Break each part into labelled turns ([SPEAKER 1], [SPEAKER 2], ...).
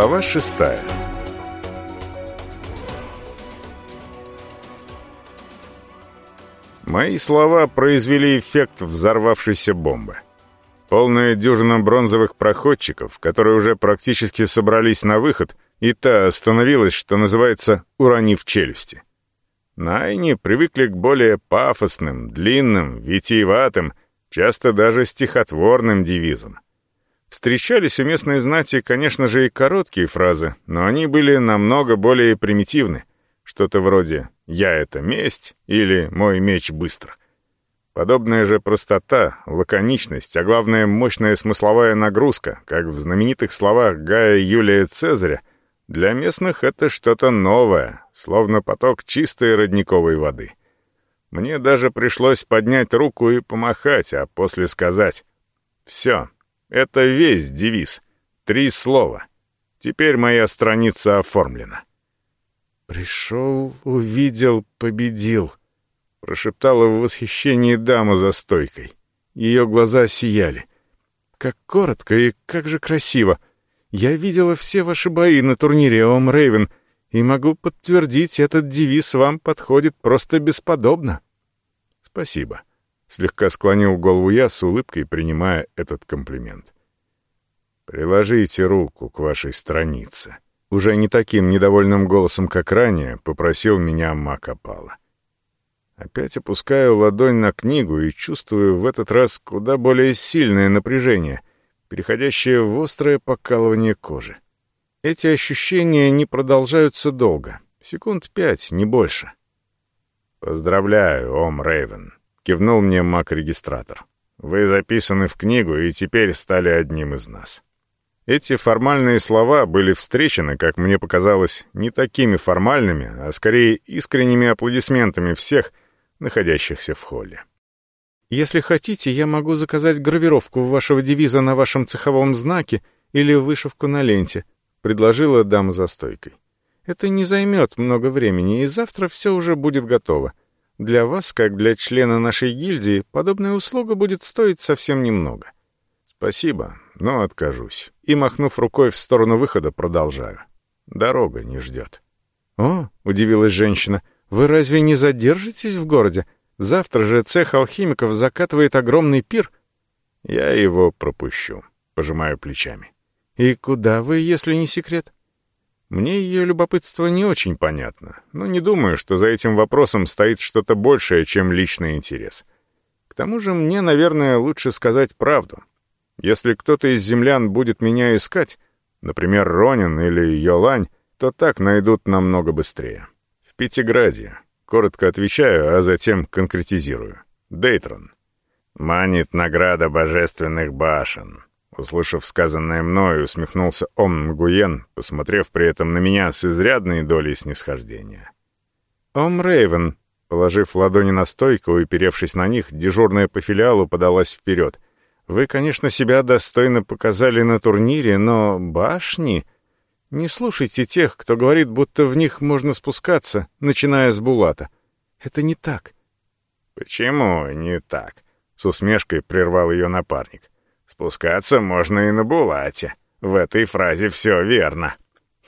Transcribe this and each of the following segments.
[SPEAKER 1] Глава шестая Мои слова произвели эффект взорвавшейся бомбы. Полная дюжина бронзовых проходчиков, которые уже практически собрались на выход, и та остановилась, что называется, уронив челюсти. Найни привыкли к более пафосным, длинным, витиеватым, часто даже стихотворным девизам. Встречались у местной знати, конечно же, и короткие фразы, но они были намного более примитивны. Что-то вроде «я — это месть» или «мой меч быстро». Подобная же простота, лаконичность, а главное мощная смысловая нагрузка, как в знаменитых словах Гая Юлия Цезаря, для местных это что-то новое, словно поток чистой родниковой воды. Мне даже пришлось поднять руку и помахать, а после сказать «Все, это весь девиз. Три слова. Теперь моя страница оформлена». «Пришел, увидел, победил», — прошептала в восхищении дама за стойкой. Ее глаза сияли. «Как коротко и как же красиво! Я видела все ваши бои на турнире Ом Рейвен, и могу подтвердить, этот девиз вам подходит просто бесподобно». «Спасибо», — слегка склонил голову я с улыбкой, принимая этот комплимент. «Приложите руку к вашей странице». Уже не таким недовольным голосом, как ранее, попросил меня Макопала. Опять опускаю ладонь на книгу и чувствую в этот раз куда более сильное напряжение, переходящее в острое покалывание кожи. Эти ощущения не продолжаются долго, секунд пять, не больше. «Поздравляю, Ом Рейвен», — кивнул мне маг-регистратор. «Вы записаны в книгу и теперь стали одним из нас». Эти формальные слова были встречены, как мне показалось, не такими формальными, а скорее искренними аплодисментами всех, находящихся в холле. «Если хотите, я могу заказать гравировку вашего девиза на вашем цеховом знаке или вышивку на ленте», — предложила дама за стойкой. «Это не займет много времени, и завтра все уже будет готово. Для вас, как для члена нашей гильдии, подобная услуга будет стоить совсем немного». «Спасибо, но откажусь». И, махнув рукой в сторону выхода, продолжаю. Дорога не ждет. «О», — удивилась женщина, — «вы разве не задержитесь в городе? Завтра же цех алхимиков закатывает огромный пир». «Я его пропущу», — пожимаю плечами. «И куда вы, если не секрет?» Мне ее любопытство не очень понятно, но не думаю, что за этим вопросом стоит что-то большее, чем личный интерес. К тому же мне, наверное, лучше сказать правду. Если кто-то из землян будет меня искать, например, Ронин или Йолань, то так найдут намного быстрее. В Пятиграде. Коротко отвечаю, а затем конкретизирую. Дейтрон. Манит награда божественных башен. Услышав сказанное мною, усмехнулся Ом Нгуен, посмотрев при этом на меня с изрядной долей снисхождения. «Ом Рейвен», положив ладони на стойку и перевшись на них, дежурная по филиалу подалась вперед — вы, конечно, себя достойно показали на турнире, но башни... Не слушайте тех, кто говорит, будто в них можно спускаться, начиная с Булата. Это не так. Почему не так? С усмешкой прервал ее напарник. Спускаться можно и на Булате. В этой фразе все верно.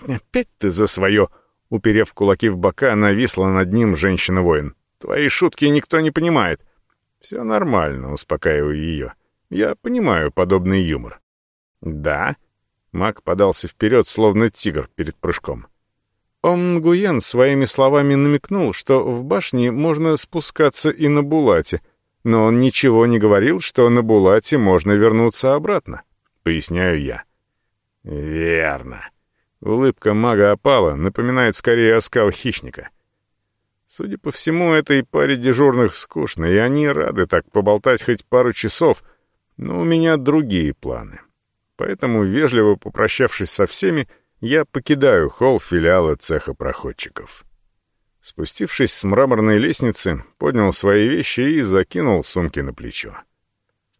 [SPEAKER 1] Опять ты за свое... Уперев кулаки в бока, нависла над ним женщина-воин. «Твои шутки никто не понимает». «Все нормально», — успокаиваю ее. Я понимаю подобный юмор. Да? Мак подался вперед, словно тигр перед прыжком. Он Нгуен своими словами намекнул, что в башне можно спускаться и на Булате, но он ничего не говорил, что на Булате можно вернуться обратно. Поясняю я. Верно. Улыбка мага опала напоминает скорее оскал хищника. Судя по всему, этой паре дежурных скучно, и они рады так поболтать хоть пару часов, но у меня другие планы. Поэтому, вежливо попрощавшись со всеми, я покидаю холл филиала цеха проходчиков. Спустившись с мраморной лестницы, поднял свои вещи и закинул сумки на плечо.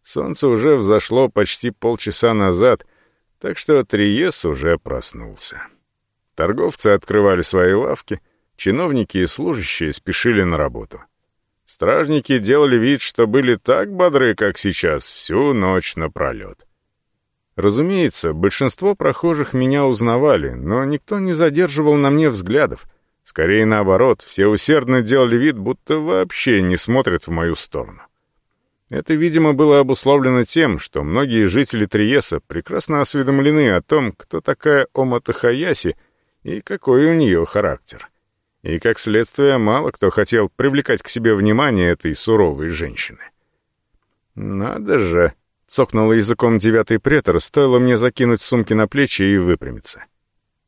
[SPEAKER 1] Солнце уже взошло почти полчаса назад, так что Триес уже проснулся. Торговцы открывали свои лавки, чиновники и служащие спешили на работу — Стражники делали вид, что были так бодры, как сейчас, всю ночь напролет. Разумеется, большинство прохожих меня узнавали, но никто не задерживал на мне взглядов. Скорее наоборот, все усердно делали вид, будто вообще не смотрят в мою сторону. Это, видимо, было обусловлено тем, что многие жители Триеса прекрасно осведомлены о том, кто такая Ома Тахаяси и какой у нее характер. И, как следствие, мало кто хотел привлекать к себе внимание этой суровой женщины. «Надо же!» — цокнул языком девятый претор, стоило мне закинуть сумки на плечи и выпрямиться.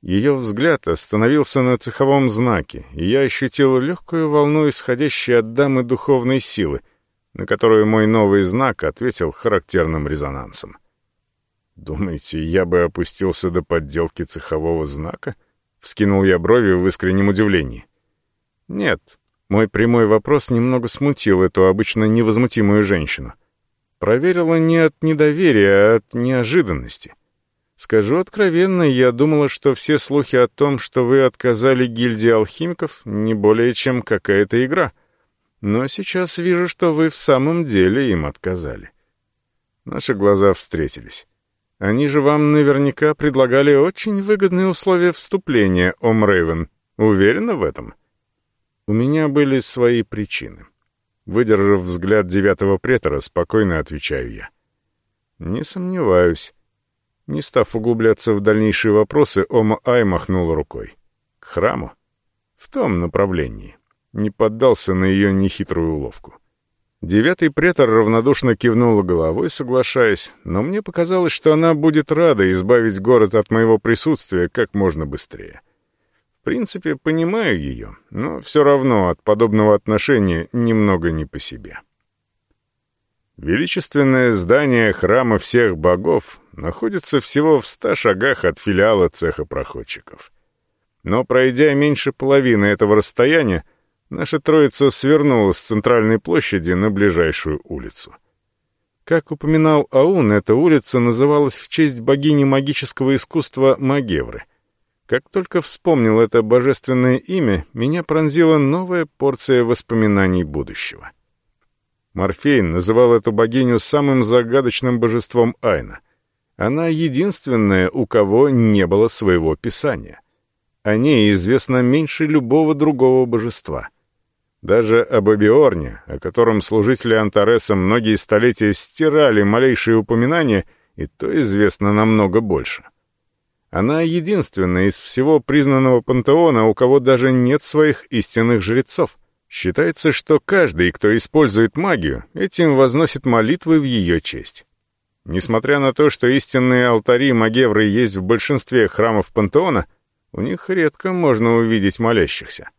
[SPEAKER 1] Ее взгляд остановился на цеховом знаке, и я ощутил легкую волну, исходящей от дамы духовной силы, на которую мой новый знак ответил характерным резонансом. «Думаете, я бы опустился до подделки цехового знака?» — вскинул я брови в искреннем удивлении. «Нет». Мой прямой вопрос немного смутил эту обычно невозмутимую женщину. Проверила не от недоверия, а от неожиданности — Скажу откровенно, я думала, что все слухи о том, что вы отказали гильдии алхимиков, не более чем какая-то игра. Но сейчас вижу, что вы в самом деле им отказали. Наши глаза встретились. Они же вам наверняка предлагали очень выгодные условия вступления, Ом Рейвен. Уверена в этом? У меня были свои причины. Выдержав взгляд девятого претора, спокойно отвечаю я. Не сомневаюсь. Не став углубляться в дальнейшие вопросы, Ома Ай махнул рукой. К храму? В том направлении. Не поддался на ее нехитрую уловку. Девятый претор равнодушно кивнула головой, соглашаясь, но мне показалось, что она будет рада избавить город от моего присутствия как можно быстрее. В принципе, понимаю ее, но все равно от подобного отношения немного не по себе. Величественное здание храма всех богов находится всего в ста шагах от филиала цеха проходчиков. Но пройдя меньше половины этого расстояния, наша троица свернула с центральной площади на ближайшую улицу. Как упоминал Аун, эта улица называлась в честь богини магического искусства Магевры. Как только вспомнил это божественное имя, меня пронзила новая порция воспоминаний будущего. Морфей называл эту богиню самым загадочным божеством Айна. Она единственная, у кого не было своего писания. О ней известно меньше любого другого божества. Даже об Абиорне, о котором служители Антареса многие столетия стирали малейшие упоминания, и то известно намного больше. Она единственная из всего признанного пантеона, у кого даже нет своих истинных жрецов — Считается, что каждый, кто использует магию, этим возносит молитвы в ее честь. Несмотря на то, что истинные алтари Магевры есть в большинстве храмов пантеона, у них редко можно увидеть молящихся.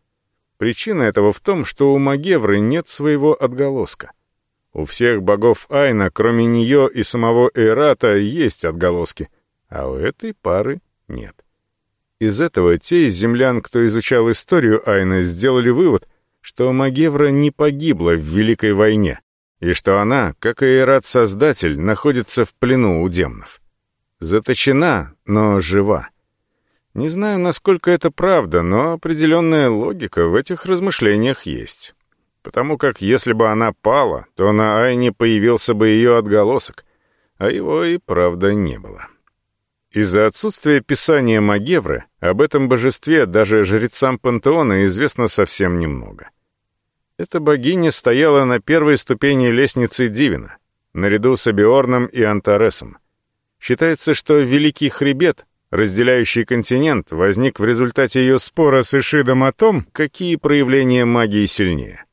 [SPEAKER 1] Причина этого в том, что у Магевры нет своего отголоска. У всех богов Айна, кроме нее и самого Эрата, есть отголоски, а у этой пары нет. Из этого те из землян, кто изучал историю Айна, сделали вывод — что Магевра не погибла в Великой войне, и что она, как и Ират-создатель, находится в плену у демонов. Заточена, но жива. Не знаю, насколько это правда, но определенная логика в этих размышлениях есть. Потому как если бы она пала, то на Айне появился бы ее отголосок, а его и правда не было. Из-за отсутствия писания Магевры об этом божестве даже жрецам пантеона известно совсем немного. Эта богиня стояла на первой ступени лестницы Дивина, наряду с Абиорном и Антаресом. Считается, что Великий Хребет, разделяющий континент, возник в результате ее спора с Ишидом о том, какие проявления магии сильнее.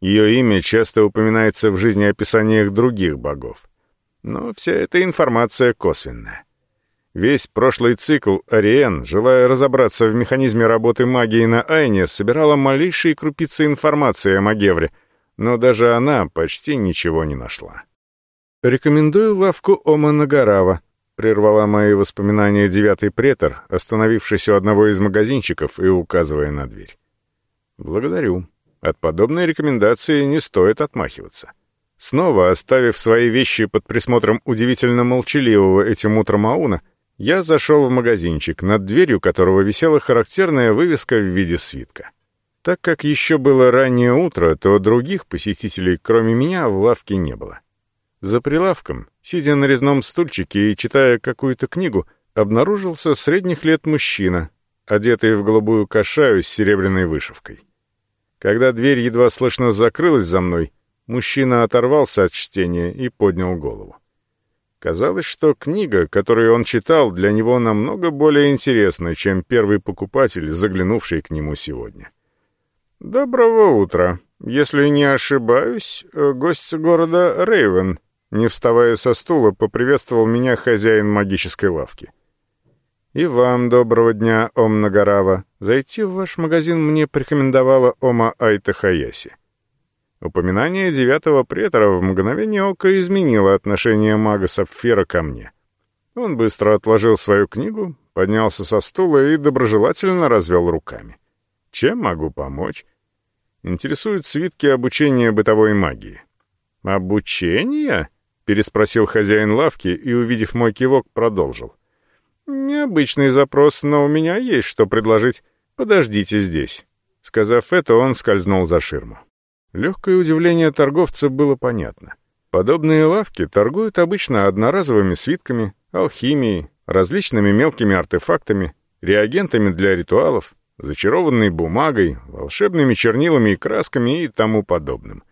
[SPEAKER 1] Ее имя часто упоминается в жизнеописаниях других богов. Но вся эта информация косвенная. Весь прошлый цикл Ариен, желая разобраться в механизме работы магии на Айне, собирала малейшие крупицы информации о Магевре, но даже она почти ничего не нашла. «Рекомендую лавку Ома Нагарава», — прервала мои воспоминания девятый претор, остановившись у одного из магазинчиков и указывая на дверь. «Благодарю. От подобной рекомендации не стоит отмахиваться». Снова оставив свои вещи под присмотром удивительно молчаливого этим утром Ауна, я зашел в магазинчик, над дверью которого висела характерная вывеска в виде свитка. Так как еще было раннее утро, то других посетителей, кроме меня, в лавке не было. За прилавком, сидя на резном стульчике и читая какую-то книгу, обнаружился средних лет мужчина, одетый в голубую кашаю с серебряной вышивкой. Когда дверь едва слышно закрылась за мной, мужчина оторвался от чтения и поднял голову. Казалось, что книга, которую он читал, для него намного более интересна, чем первый покупатель, заглянувший к нему сегодня. «Доброго утра. Если не ошибаюсь, гость города Рейвен», не вставая со стула, поприветствовал меня хозяин магической лавки. «И вам доброго дня, Ом Нагарава. Зайти в ваш магазин мне порекомендовала Ома Айта Хаяси. Упоминание девятого претора в мгновение ока изменило отношение мага Сапфира ко мне. Он быстро отложил свою книгу, поднялся со стула и доброжелательно развел руками. «Чем могу помочь?» Интересуют свитки обучения бытовой магии. «Обучение?» — переспросил хозяин лавки и, увидев мой кивок, продолжил. «Необычный запрос, но у меня есть что предложить. Подождите здесь». Сказав это, он скользнул за ширму. Легкое удивление торговца было понятно. Подобные лавки торгуют обычно одноразовыми свитками, алхимией, различными мелкими артефактами, реагентами для ритуалов, зачарованной бумагой, волшебными чернилами и красками и тому подобным.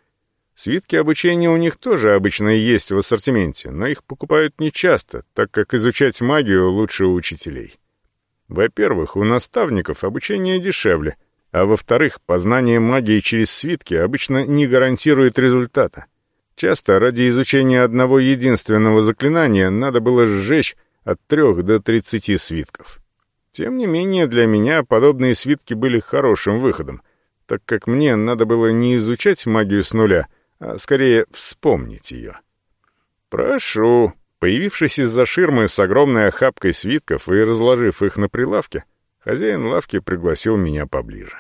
[SPEAKER 1] Свитки обучения у них тоже обычно есть в ассортименте, но их покупают нечасто, так как изучать магию лучше у учителей. Во-первых, у наставников обучение дешевле — а во-вторых, познание магии через свитки обычно не гарантирует результата. Часто ради изучения одного единственного заклинания надо было сжечь от трех до тридцати свитков. Тем не менее, для меня подобные свитки были хорошим выходом, так как мне надо было не изучать магию с нуля, а скорее вспомнить ее. «Прошу», Появившись из-за ширмы с огромной охапкой свитков и разложив их на прилавке, Хозяин лавки пригласил меня поближе.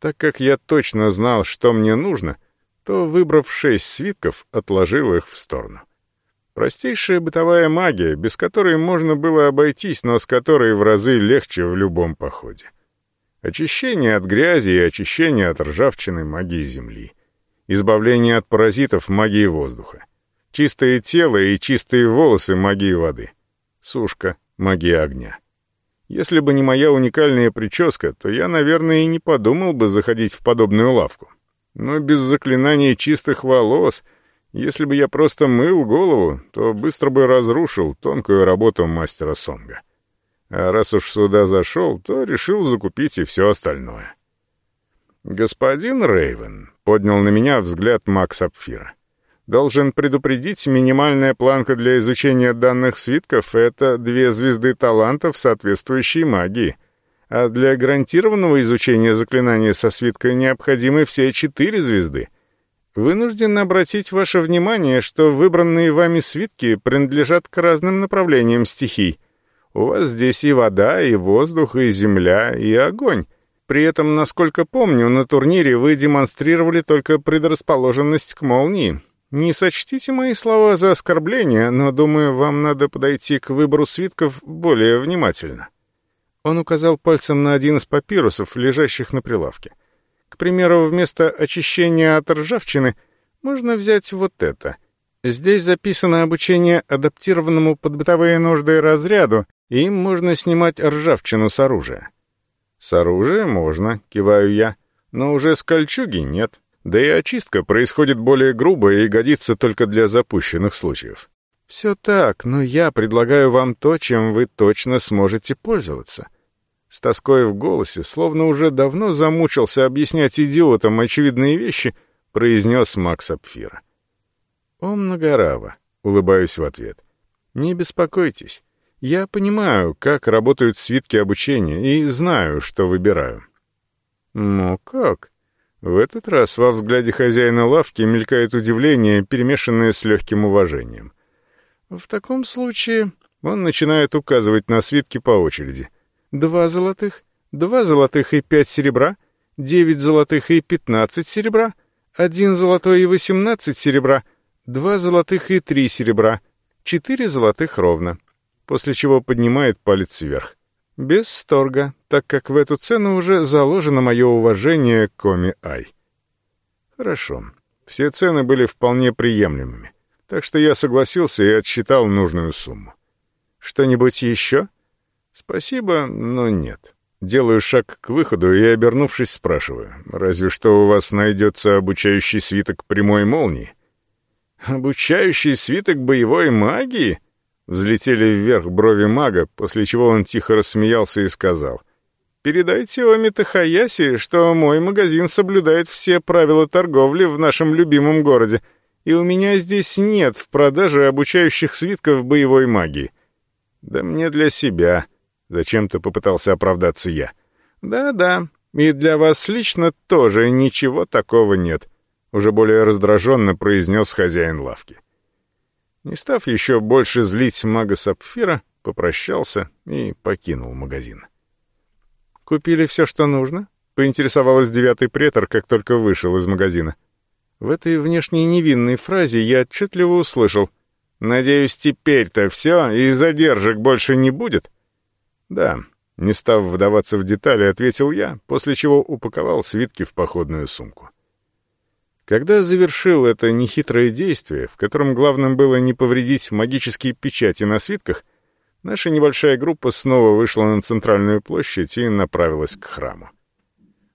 [SPEAKER 1] Так как я точно знал, что мне нужно, то, выбрав шесть свитков, отложил их в сторону. Простейшая бытовая магия, без которой можно было обойтись, но с которой в разы легче в любом походе. Очищение от грязи и очищение от ржавчины магии земли. Избавление от паразитов магии воздуха. Чистое тело и чистые волосы магии воды. Сушка магии огня. Если бы не моя уникальная прическа, то я, наверное, и не подумал бы заходить в подобную лавку. Но без заклинаний чистых волос, если бы я просто мыл голову, то быстро бы разрушил тонкую работу мастера Сонга. А раз уж сюда зашел, то решил закупить и все остальное. «Господин Рейвен», — поднял на меня взгляд Макс Сапфира, — Должен предупредить, минимальная планка для изучения данных свитков — это две звезды талантов соответствующей магии. А для гарантированного изучения заклинания со свиткой необходимы все четыре звезды. Вынужден обратить ваше внимание, что выбранные вами свитки принадлежат к разным направлениям стихий. У вас здесь и вода, и воздух, и земля, и огонь. При этом, насколько помню, на турнире вы демонстрировали только предрасположенность к молнии, не сочтите мои слова за оскорбление, но, думаю, вам надо подойти к выбору свитков более внимательно». Он указал пальцем на один из папирусов, лежащих на прилавке. К примеру, вместо очищения от ржавчины можно взять вот это. Здесь записано обучение адаптированному под бытовые нужды разряду, и им можно снимать ржавчину с оружия. «С оружия можно», — киваю я, — «но уже с кольчуги нет». Да и очистка происходит более грубо и годится только для запущенных случаев. Все так, но я предлагаю вам то, чем вы точно сможете пользоваться. С тоской в голосе, словно уже давно замучился объяснять идиотам очевидные вещи, произнес Макс Апфира. «О, Многорава», — улыбаюсь в ответ, — «не беспокойтесь. Я понимаю, как работают свитки обучения, и знаю, что выбираю». «Ну как?» В этот раз во взгляде хозяина лавки мелькает удивление, перемешанное с легким уважением. В таком случае он начинает указывать на свитки по очереди. Два золотых, два золотых и пять серебра, девять золотых и пятнадцать серебра, один золотой и восемнадцать серебра, два золотых и три серебра, четыре золотых ровно, после чего поднимает палец вверх. Без сторга, так как в эту цену уже заложено мое уважение к Коми Ай. Хорошо. Все цены были вполне приемлемыми. Так что я согласился и отсчитал нужную сумму. «Что-нибудь еще?» «Спасибо, но нет». Делаю шаг к выходу и, обернувшись, спрашиваю, «Разве что у вас найдется обучающий свиток прямой молнии?» «Обучающий свиток боевой магии?» Взлетели вверх брови мага, после чего он тихо рассмеялся и сказал, «Передайте Омита Хаяси, что мой магазин соблюдает все правила торговли в нашем любимом городе, и у меня здесь нет в продаже обучающих свитков боевой магии». «Да мне для себя», — зачем-то попытался оправдаться я. «Да-да, и для вас лично тоже ничего такого нет», — уже более раздраженно произнес хозяин лавки. Не став еще больше злить мага Сапфира, попрощался и покинул магазин. «Купили все, что нужно?» — поинтересовалась девятый претор, как только вышел из магазина. В этой внешней невинной фразе я отчетливо услышал — Надеюсь, теперь-то все, и задержек больше не будет?» «Да», — не став вдаваться в детали, ответил я, после чего упаковал свитки в походную сумку. Когда завершил это нехитрое действие, в котором главным было не повредить магические печати на свитках, наша небольшая группа снова вышла на центральную площадь и направилась к храму.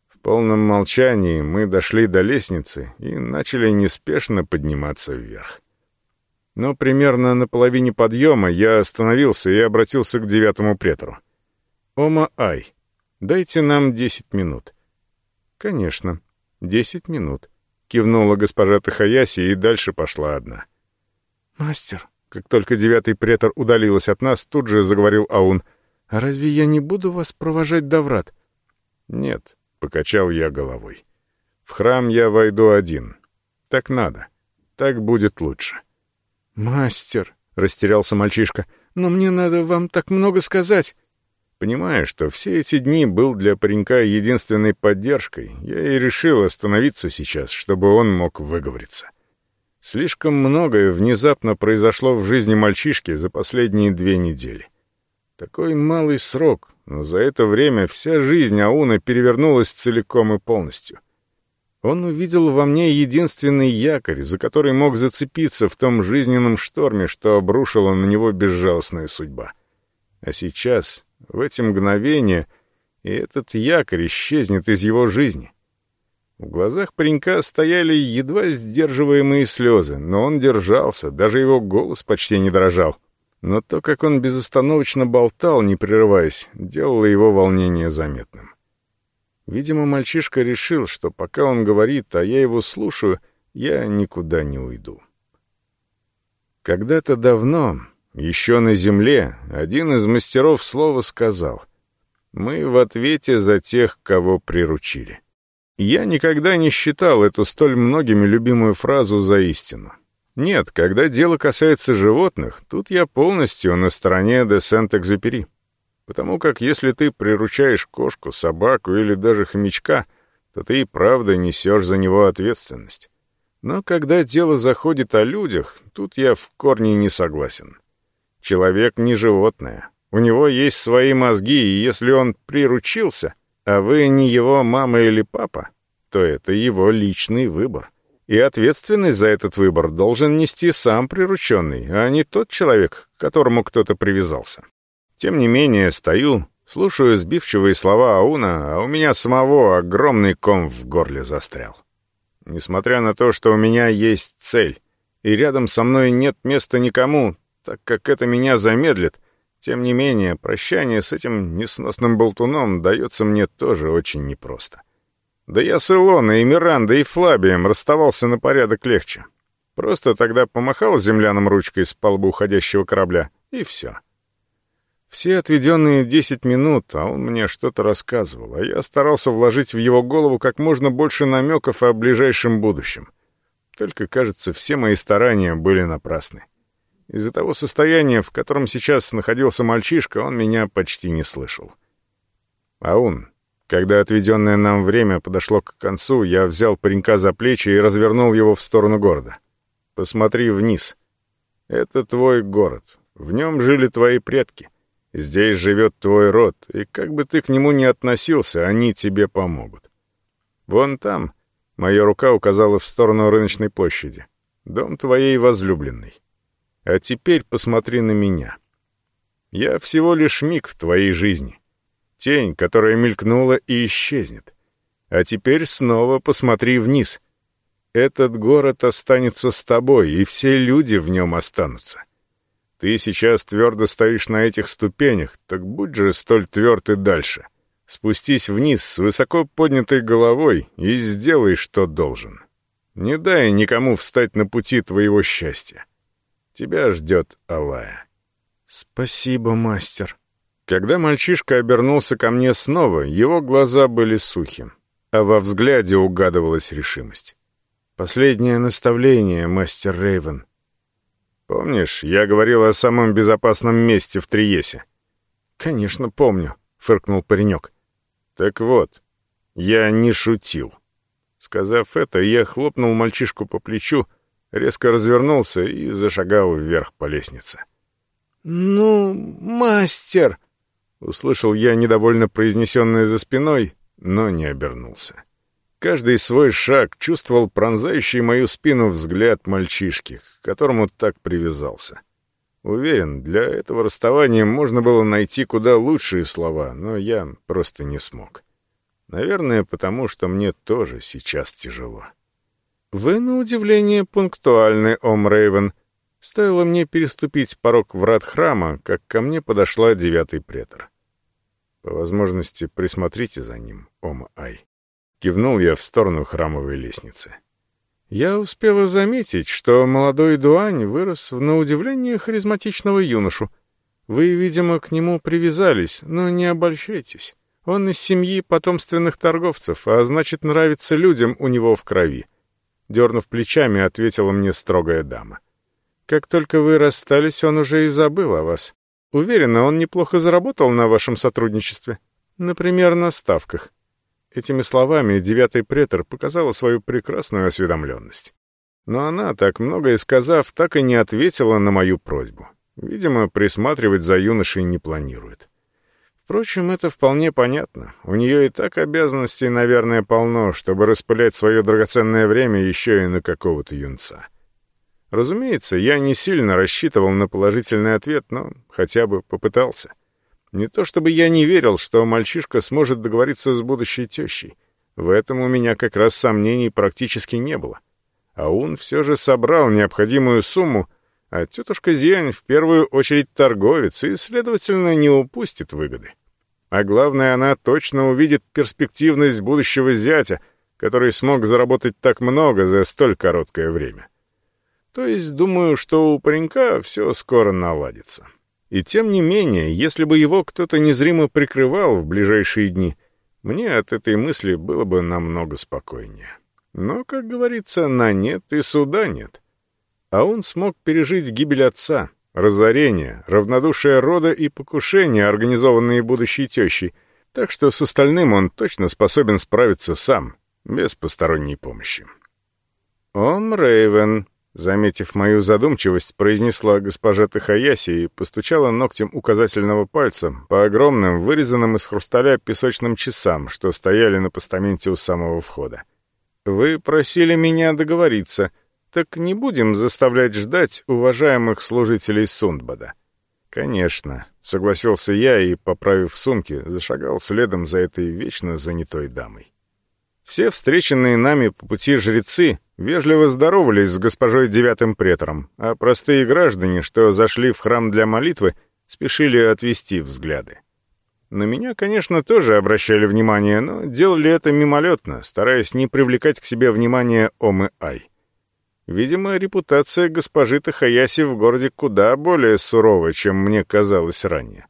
[SPEAKER 1] В полном молчании мы дошли до лестницы и начали неспешно подниматься вверх. Но примерно на половине подъема я остановился и обратился к девятому претору. «Ома-Ай, дайте нам десять минут». «Конечно, десять минут», — кивнула госпожа Тахаяси и дальше пошла одна. «Мастер», — как только девятый претор удалилась от нас, тут же заговорил Аун, «а разве я не буду вас провожать до врат?» «Нет», — покачал я головой. «В храм я войду один. Так надо. Так будет лучше». «Мастер», — растерялся мальчишка, — «но мне надо вам так много сказать». Понимая, что все эти дни был для паренька единственной поддержкой, я и решил остановиться сейчас, чтобы он мог выговориться. Слишком многое внезапно произошло в жизни мальчишки за последние две недели. Такой малый срок, но за это время вся жизнь Ауна перевернулась целиком и полностью. Он увидел во мне единственный якорь, за который мог зацепиться в том жизненном шторме, что обрушила на него безжалостная судьба. А сейчас, в эти мгновения, и этот якорь исчезнет из его жизни. В глазах паренька стояли едва сдерживаемые слезы, но он держался, даже его голос почти не дрожал. Но то, как он безостановочно болтал, не прерываясь, делало его волнение заметным. Видимо, мальчишка решил, что пока он говорит, а я его слушаю, я никуда не уйду. Когда-то давно, еще на земле, один из мастеров слова сказал «Мы в ответе за тех, кого приручили». Я никогда не считал эту столь многими любимую фразу за истину. Нет, когда дело касается животных, тут я полностью на стороне де Сент-Экзюпери. Потому как если ты приручаешь кошку, собаку или даже хомячка, то ты и правда несешь за него ответственность. Но когда дело заходит о людях, тут я в корне не согласен. Человек не животное. У него есть свои мозги, и если он приручился, а вы не его мама или папа, то это его личный выбор. И ответственность за этот выбор должен нести сам прирученный, а не тот человек, к которому кто-то привязался. Тем не менее, стою, слушаю сбивчивые слова Ауна, а у меня самого огромный ком в горле застрял. Несмотря на то, что у меня есть цель, и рядом со мной нет места никому, так как это меня замедлит, тем не менее, прощание с этим несносным болтуном дается мне тоже очень непросто. Да я с Илоной и Мирандой и Флабием расставался на порядок легче. Просто тогда помахал земляным ручкой с полбу уходящего корабля, и все. Все отведенные десять минут, а он мне что-то рассказывал, а я старался вложить в его голову как можно больше намеков о ближайшем будущем. Только, кажется, все мои старания были напрасны. Из-за того состояния, в котором сейчас находился мальчишка, он меня почти не слышал. А он, когда отведенное нам время подошло к концу, я взял паренька за плечи и развернул его в сторону города. «Посмотри вниз. Это твой город. В нем жили твои предки». Здесь живет твой род, и как бы ты к нему ни относился, они тебе помогут. Вон там, моя рука указала в сторону рыночной площади. дом твоей возлюбленной. А теперь посмотри на меня. Я всего лишь миг в твоей жизни. Тень, которая мелькнула и исчезнет. А теперь снова посмотри вниз. Этот город останется с тобой, и все люди в нем останутся. Ты сейчас твердо стоишь на этих ступенях, так будь же столь тверд и дальше. Спустись вниз с высоко поднятой головой и сделай, что должен. Не дай никому встать на пути твоего счастья. Тебя ждет Алая.
[SPEAKER 2] «Спасибо, мастер».
[SPEAKER 1] Когда мальчишка обернулся ко мне снова, его глаза были сухи, а во взгляде угадывалась решимость.
[SPEAKER 2] «Последнее наставление, мастер Рейвен».
[SPEAKER 1] «Помнишь, я говорил о самом безопасном месте в Триесе?»
[SPEAKER 2] «Конечно, помню», — фыркнул паренек.
[SPEAKER 1] «Так вот, я не шутил». Сказав это, я хлопнул мальчишку по плечу, резко развернулся и зашагал вверх по лестнице.
[SPEAKER 2] «Ну, мастер!» — услышал я недовольно произнесенное за спиной, но не обернулся.
[SPEAKER 1] Каждый свой шаг чувствовал пронзающий мою спину взгляд мальчишки, к которому так привязался. Уверен, для этого расставания можно было найти куда лучшие слова, но я просто не смог. Наверное, потому что мне тоже сейчас тяжело.
[SPEAKER 2] «Вы, на удивление, пунктуальны, Ом Рейвен», Стоило мне переступить порог врат храма, как ко мне подошла девятый претор.
[SPEAKER 1] По возможности присмотрите за ним, Ома Ай. Кивнул я в сторону храмовой лестницы.
[SPEAKER 2] Я успела заметить, что молодой Дуань вырос в на удивление харизматичного юношу. Вы, видимо, к нему привязались, но не обольщайтесь. Он из семьи потомственных торговцев, а значит, нравится людям у него в крови. Дернув плечами, ответила мне строгая дама. Как только вы расстались, он уже и забыл о вас. Уверена, он неплохо заработал на вашем сотрудничестве. Например, на ставках. Этими словами девятый претор показала свою прекрасную осведомленность. Но она, так многое сказав, так и не ответила на мою просьбу. Видимо, присматривать за юношей не планирует. Впрочем, это вполне понятно. У нее и так обязанностей, наверное, полно, чтобы распылять свое драгоценное время еще и на какого-то юнца. Разумеется, я не сильно рассчитывал на положительный ответ, но хотя бы попытался. Не то чтобы я не верил, что мальчишка сможет договориться с будущей тещей. В этом у меня как раз сомнений практически не было. А он все же собрал необходимую сумму, а тетушка Зиань в первую очередь торговец и, следовательно, не упустит выгоды. А главное, она точно увидит перспективность будущего зятя, который смог заработать так много за столь короткое время. — то есть думаю, что у паренька все скоро наладится. И тем не менее, если бы его кто-то незримо прикрывал в ближайшие дни, мне от этой мысли было бы намного спокойнее. Но, как говорится, на нет и суда нет. А он смог пережить гибель отца, разорение, равнодушие рода и покушения, организованные будущей тещей, так что с остальным он точно способен справиться сам, без посторонней помощи. «Ом Рейвен», Заметив мою задумчивость, произнесла госпожа Тахаяси и постучала ногтем указательного пальца по огромным, вырезанным из хрусталя песочным часам, что стояли на постаменте у самого входа. «Вы просили меня договориться, так не будем заставлять ждать уважаемых служителей Сундбада». «Конечно», — согласился я и, поправив сумки, зашагал следом за этой вечно занятой дамой. Все встреченные нами по пути жрецы вежливо здоровались с госпожой девятым претором, а простые граждане, что зашли в храм для молитвы, спешили отвести взгляды. На меня, конечно, тоже обращали внимание, но делали это мимолетно, стараясь не привлекать к себе внимание Омы Ай. Видимо, репутация госпожи Тахаяси в городе куда более сурова, чем мне казалось ранее.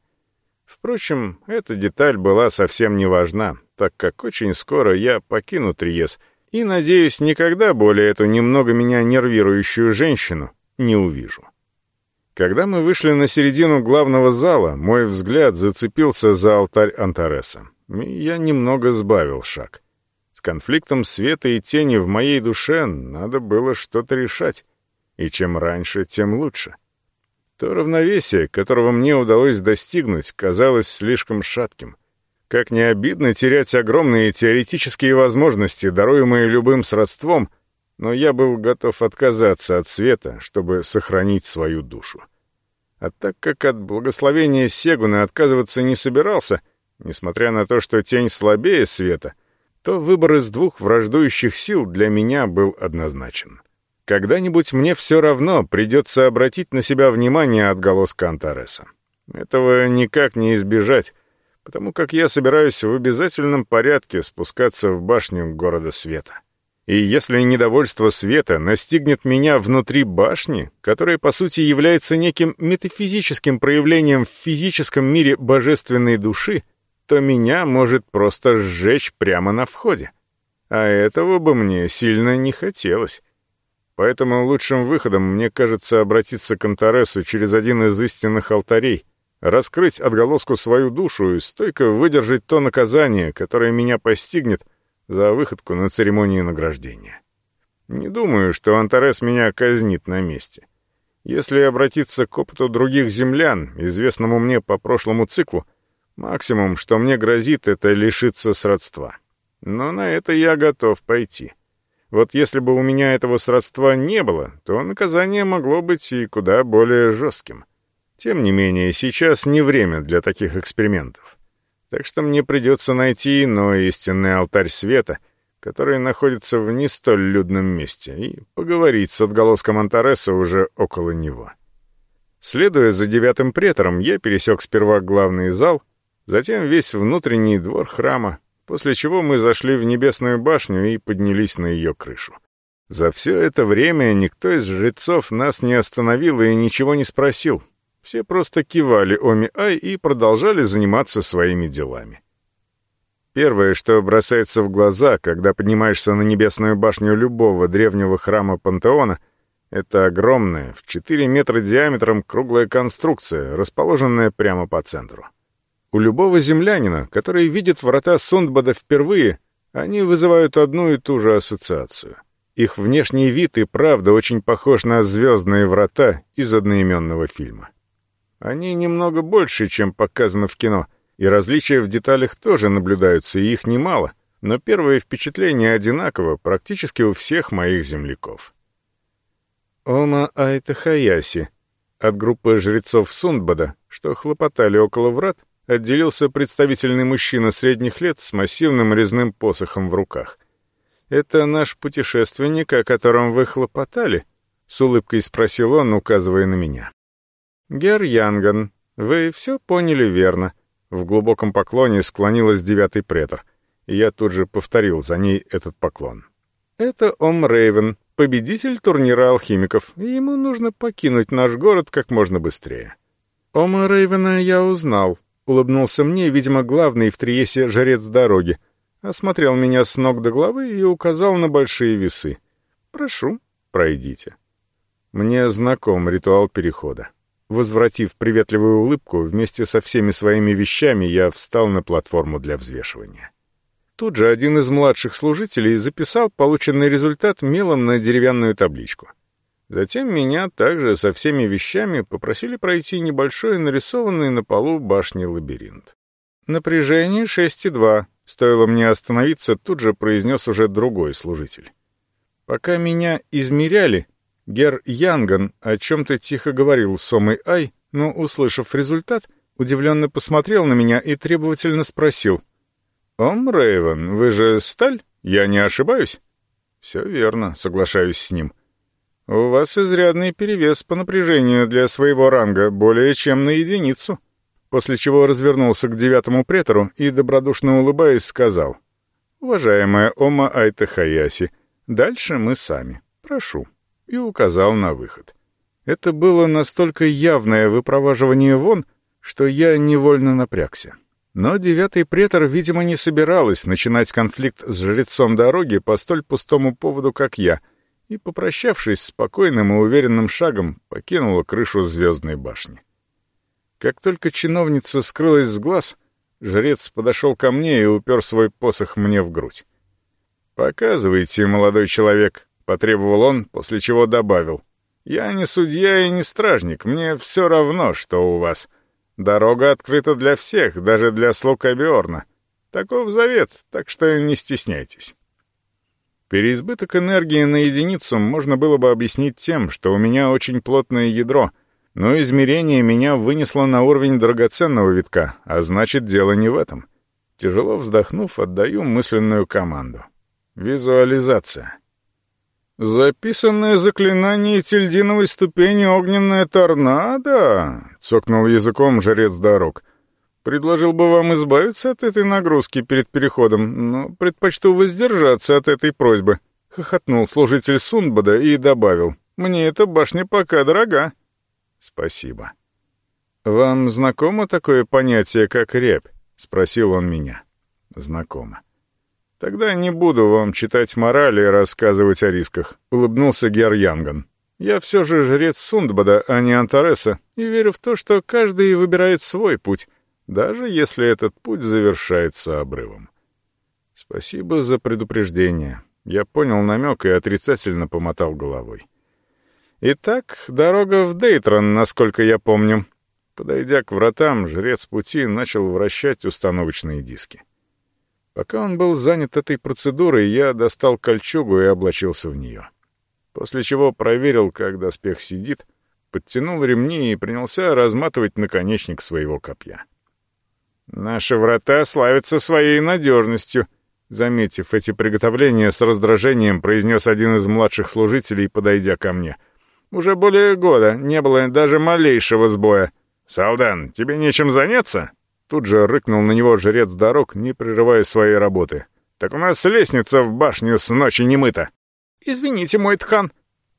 [SPEAKER 2] Впрочем, эта деталь была совсем не важна, так как очень скоро я покину Триес и, надеюсь, никогда более эту немного меня нервирующую женщину не увижу. Когда мы вышли на середину главного зала, мой взгляд зацепился за алтарь Антареса, и я немного сбавил шаг. Конфликтом света и тени в моей душе надо было что-то решать, и чем раньше, тем лучше. — то равновесие, которого мне удалось достигнуть, казалось слишком шатким. Как не обидно терять огромные теоретические возможности, даруемые любым сродством,
[SPEAKER 1] но я был готов отказаться от света, чтобы сохранить свою душу. А так как от благословения Сегуна отказываться не собирался, несмотря на то, что тень слабее света, то выбор из двух враждующих сил для меня был однозначен. Когда-нибудь мне все равно придется обратить на себя внимание отголоска Антареса. Этого никак не избежать, потому как я собираюсь в обязательном порядке спускаться в башню города света. И если недовольство света настигнет меня внутри башни, которая по сути является неким метафизическим проявлением в физическом мире божественной души, то меня может просто сжечь прямо на входе. А этого бы мне сильно не хотелось. Поэтому лучшим выходом мне кажется обратиться к Антаресу через один из истинных алтарей, раскрыть отголоску свою душу и стойко выдержать то наказание, которое меня постигнет — за выходку на церемонии награждения. Не думаю, что Антарес меня казнит на месте. Если обратиться к опыту других землян, известному мне по прошлому циклу, максимум, что мне грозит, это лишиться сродства. Но на это я готов пойти. Вот если бы у меня этого сродства не было, то наказание могло быть и куда более жестким. Тем не менее, сейчас не время для таких экспериментов. Так что мне придется найти иной истинный алтарь света, который находится в не столь людном месте, и поговорить с отголоском Антареса уже около него. Следуя за девятым претором, я пересек сперва главный зал, затем весь внутренний двор храма, после чего мы зашли в небесную башню и поднялись на ее крышу. За все это время никто из жрецов нас не остановил и ничего не спросил, все просто кивали Оми-Ай и продолжали заниматься своими делами. Первое, что бросается в глаза, когда поднимаешься на небесную башню любого древнего храма Пантеона, это огромная, в 4 метра диаметром круглая конструкция, расположенная прямо по центру. У любого землянина, который видит врата Сундбада впервые, они вызывают одну и ту же ассоциацию. Их внешний вид и правда очень похож на «Звездные врата» из одноименного фильма. Они немного больше, чем показано в кино, и различия в деталях тоже наблюдаются, и их немало, но первое впечатление одинаково практически у всех моих земляков. Ома Айта Хаяси от группы жрецов Сундбада, что хлопотали около врат, отделился представительный мужчина средних лет с массивным резным посохом в руках. «Это наш путешественник, о котором вы хлопотали?» — с улыбкой спросил он, указывая на меня. «Гер Янган, вы все поняли верно». В глубоком поклоне склонилась девятый претор, и я тут же повторил за ней этот поклон. «Это Ом Рейвен, победитель турнира алхимиков, и ему нужно покинуть наш город как можно быстрее». «Ома Рейвена я узнал», — улыбнулся мне, видимо, главный в Триесе жрец дороги, осмотрел меня с ног до головы и указал на большие весы. «Прошу, пройдите». Мне знаком ритуал перехода. Возвратив приветливую улыбку, вместе со всеми своими вещами я встал на платформу для взвешивания. Тут же один из младших служителей записал полученный результат мелом на деревянную табличку. Затем меня также со всеми вещами попросили пройти небольшой нарисованный на полу башни лабиринт. «Напряжение 6,2», стоило мне остановиться, тут же произнес уже другой служитель. Пока меня измеряли, Гер Янган о чем-то тихо говорил с Сомой Ай, но, услышав результат, удивленно посмотрел на меня и требовательно спросил. «Ом, Рейвен, вы же сталь? Я не ошибаюсь?» «Все верно, соглашаюсь с ним. У вас изрядный перевес по напряжению для своего ранга, более чем на единицу». После чего развернулся к девятому претору и, добродушно улыбаясь, сказал. «Уважаемая Ома Айта Хаяси, дальше мы сами. Прошу» и указал на выход. Это было настолько явное выпроваживание вон, что я невольно напрягся. Но девятый претор, видимо, не собиралась начинать конфликт с жрецом дороги по столь пустому поводу, как я, и, попрощавшись спокойным и уверенным шагом, покинула крышу звездной башни. Как только чиновница скрылась с глаз, жрец подошел ко мне и упер свой посох мне в грудь. «Показывайте, молодой человек, потребовал он, после чего добавил. «Я не судья и не стражник, мне все равно, что у вас. Дорога открыта для всех, даже для слуг Абиорна. Таков завет, так что не стесняйтесь». Переизбыток энергии на единицу можно было бы объяснить тем, что у меня очень плотное ядро, но измерение меня вынесло на уровень драгоценного витка, а значит, дело не в этом. Тяжело вздохнув, отдаю мысленную команду. Визуализация. «Записанное заклинание тельдиновой ступени огненная торнадо?» — цокнул языком жрец дорог. «Предложил бы вам избавиться от этой нагрузки перед переходом, но предпочту воздержаться от этой просьбы», — хохотнул служитель Сунбада и добавил. «Мне эта башня пока дорога». «Спасибо». «Вам знакомо такое понятие, как репь?» — спросил он меня. «Знакомо». «Тогда не буду вам читать морали и рассказывать о рисках», — улыбнулся Гер Янган. «Я все же жрец Сундбада, а не Антареса, и верю в то, что каждый выбирает свой путь, даже если этот путь завершается обрывом». «Спасибо за предупреждение». Я понял намек и отрицательно помотал головой. «Итак, дорога в Дейтрон, насколько я помню». Подойдя к вратам, жрец пути начал вращать установочные диски. Пока он был занят этой процедурой, я достал кольчугу и облачился в нее. После чего проверил, как доспех сидит, подтянул ремни и принялся разматывать наконечник своего копья. «Наши врата славятся своей надежностью», — заметив эти приготовления с раздражением, произнес один из младших служителей, подойдя ко мне. «Уже более года не было даже малейшего сбоя. Салдан, тебе нечем заняться?» Тут же рыкнул на него жрец дорог, не прерывая своей работы. «Так у нас лестница в башню с ночи не мыта!» «Извините, мой тхан!»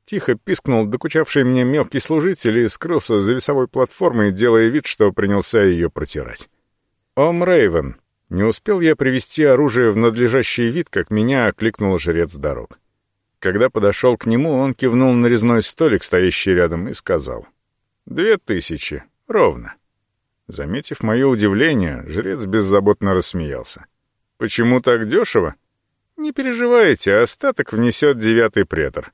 [SPEAKER 1] Тихо пискнул докучавший мне мелкий служитель и скрылся за весовой платформой, делая вид, что принялся ее протирать. «Ом Рейвен!» Не успел я привести оружие в надлежащий вид, как меня окликнул жрец дорог. Когда подошел к нему, он кивнул на резной столик, стоящий рядом, и сказал. «Две тысячи. Ровно». Заметив мое удивление, жрец беззаботно рассмеялся. «Почему так дешево?» «Не переживайте, остаток внесет девятый претор.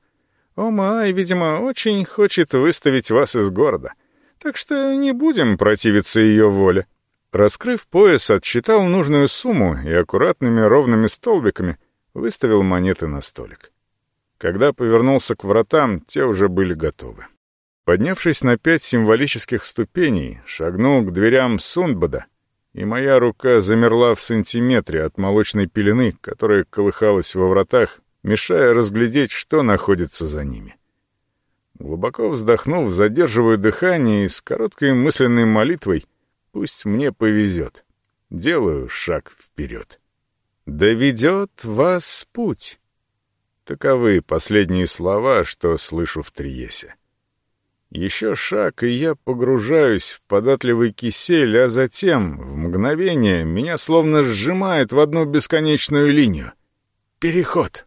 [SPEAKER 1] Омай, видимо, очень хочет выставить вас из города, так что не будем противиться ее воле». Раскрыв пояс, отсчитал нужную сумму и аккуратными ровными столбиками выставил монеты на столик. Когда повернулся к вратам, те уже были готовы. Поднявшись на пять символических ступеней, шагнул к дверям Сундбада, и моя рука замерла в сантиметре от молочной пелены, которая колыхалась во вратах, мешая разглядеть, что находится за ними. Глубоко вздохнув, задерживаю дыхание и с короткой мысленной молитвой «Пусть мне повезет». Делаю шаг вперед. «Доведет вас путь». Таковы последние слова, что слышу в Триесе. Еще шаг, и я погружаюсь в податливый кисель, а затем, в мгновение, меня словно сжимает в одну бесконечную линию. Переход.